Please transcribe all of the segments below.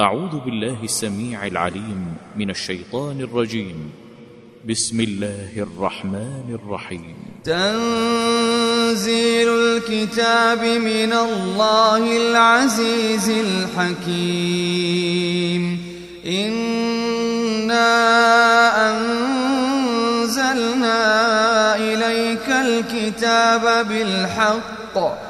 أعوذ بالله السميع العليم من الشيطان الرجيم. بسم الله الرحمن الرحيم. تنزيل الكتاب من الله العزيز الحكيم. إنا أنزلنا إليك الكتاب بالحق.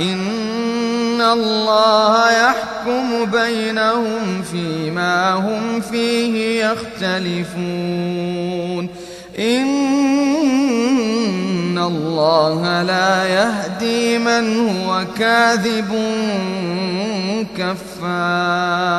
إن الله يحكم بينهم فيما هم فيه يختلفون. إن الله لا يهدي من هو كاذب كفار.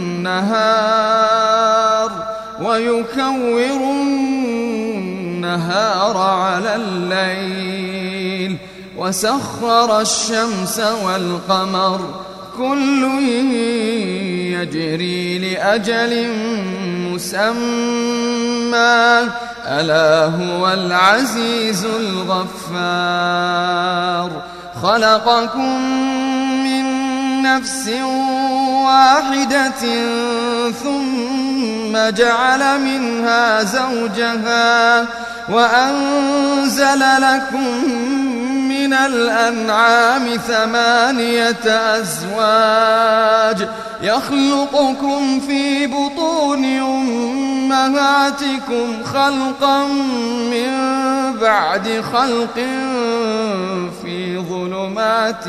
ويكور النهار على الليل وسخر الشمس والقمر كل يجري لأجل مسمى ألا هو العزيز الغفار خلقكم نفس واحدة ثم جعل منها زوجها وأنزل لكم من الأنعام ثمانية أزواج يخلقكم في بطون أمهاتكم خلقا من بعد خلق في ظلمات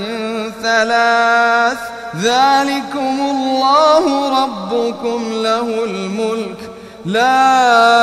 ثلاث ذلكم الله ربكم له الملك لا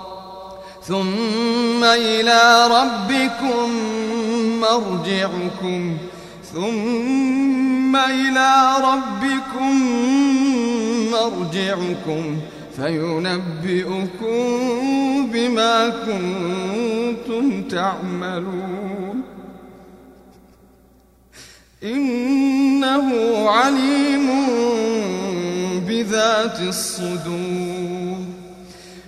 ثم إلى ربكم مرجعكم. ثم إلى ربكم مرجعكم. فينبئكم بما كنتم تعملون. إنه عليم بذات الصدور.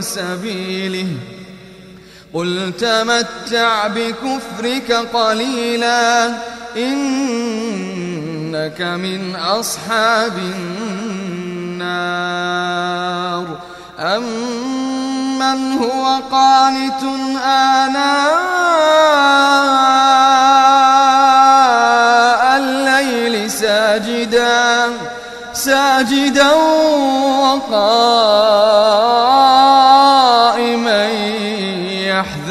سبيله. قل تمتع بكفرك قليلا إنك من أصحاب النار. أمن هو قانت آناء الليل ساجدا ساجدا وقائما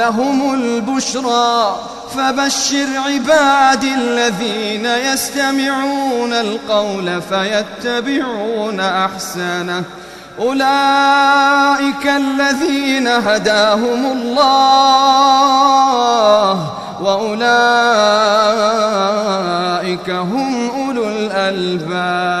لهم البشرى فبشر عبادي الذين يستمعون القول فيتبعون أحسنه. أولئك الذين هداهم الله وأولئك هم أولو الألباب.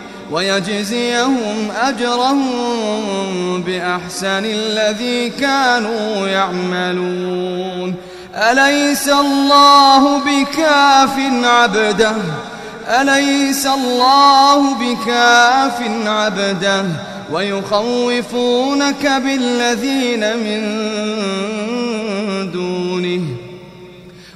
ويجزيهم أجرهم بأحسن الذي كانوا يعملون. أليس الله بكاف عبده؟ أليس الله بكاف عبده؟ ويخوفونك بالذين من دونه.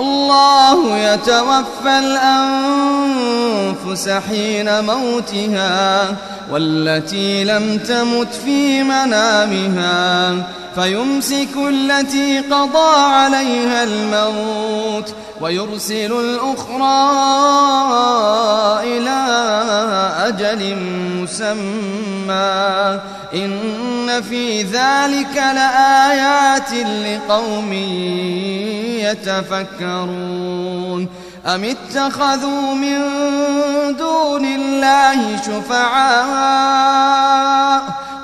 الله يتوفى الأنفس حين موتها والتي لم تمت في منامها فيمسك التي قضى عليها الموت ويرسل الأخرى إلى أجل مسمى. إن في ذلك لآيات لقوم يتفكرون. أم اتخذوا من دون الله شفعاء؟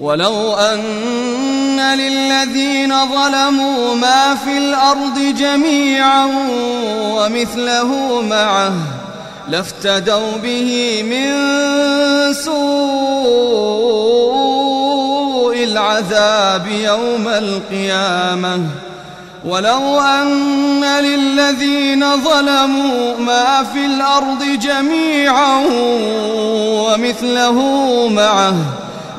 ولو أن للذين ظلموا ما في الأرض جميعا ومثله معه لافتدوا به من سوء العذاب يوم القيامة. ولو أن للذين ظلموا ما في الأرض جميعا ومثله معه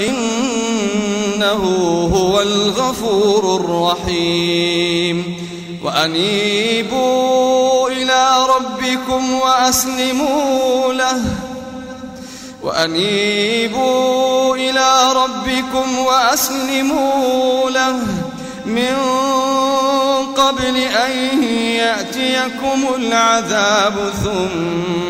إنه هو الغفور الرحيم. وأنيبوا إلى ربكم وأسلموا له. وأنيبوا إلى ربكم وأسلموا له. من قبل أن يأتيكم العذاب ثم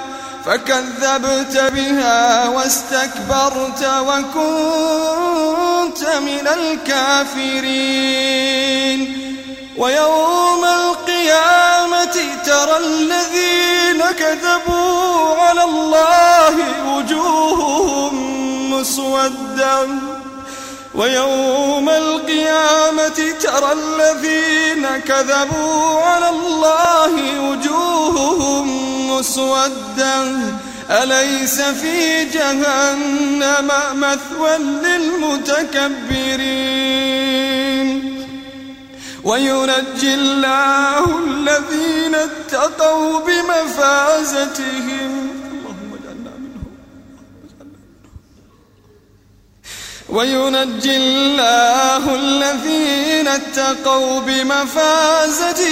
فكذبت بها واستكبرت وكنت من الكافرين. ويوم القيامة ترى الذين كذبوا على الله وجوههم مسودة. ويوم القيامة ترى الذين كذبوا على الله وجوههم مسودة أليس في جهنم مثوى للمتكبرين؟ وينجي الله الذين اتقوا بمفازتهم. وينجي الله الذين اتقوا بمفازتهم.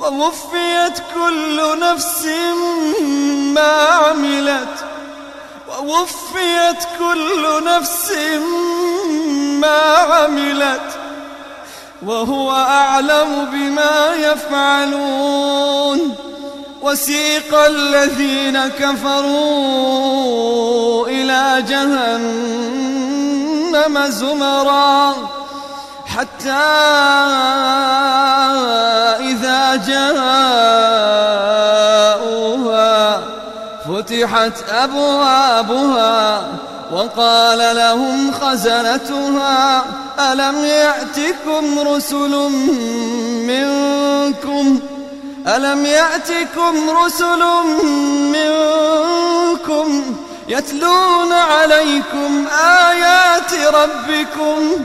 ووفيت كل نفس ما عملت. ووفيت كل نفس ما عملت. وهو أعلم بما يفعلون. وسيق الذين كفروا إلى جهنم زمرا. حتى إذا جاءوها فتحت أبوابها وقال لهم خزنتها ألم يأتكم رسل منكم؟ ألم يأتكم رسل منكم يتلون عليكم آيات ربكم؟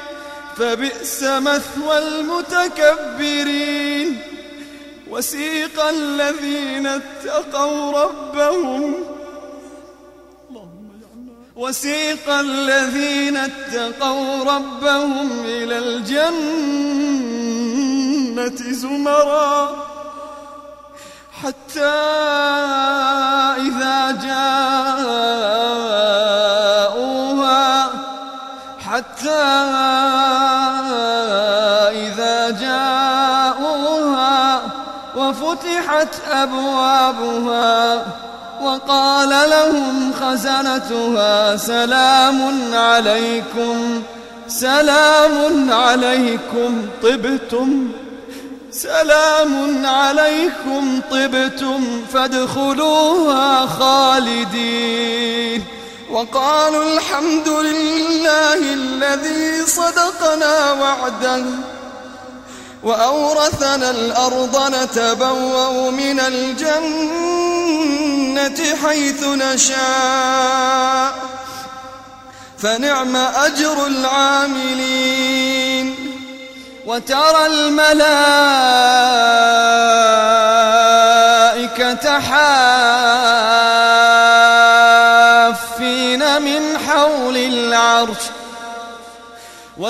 فبئس مثوى المتكبرين. وسيق الذين اتقوا ربهم. وسيق الذين اتقوا ربهم إلى الجنة زمرا. حتى أبوابها وقال لهم خزنتها سلام عليكم سلام عليكم طبتم سلام عليكم طبتم فادخلوها خالدين. وقالوا الحمد لله الذي صدقنا وعده. وأورثنا الأرض نتبوأ من الجنة حيث نشاء. فنعم أجر العاملين. وترى الملائكة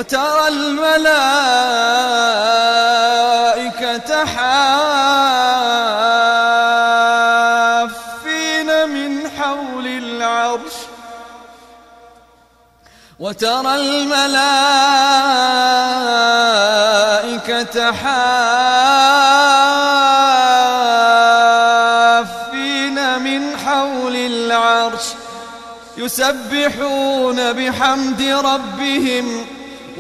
وترى الملائكة حافين من حول العرش. وترى الملائكة حافين من حول يسبحون بحمد ربهم.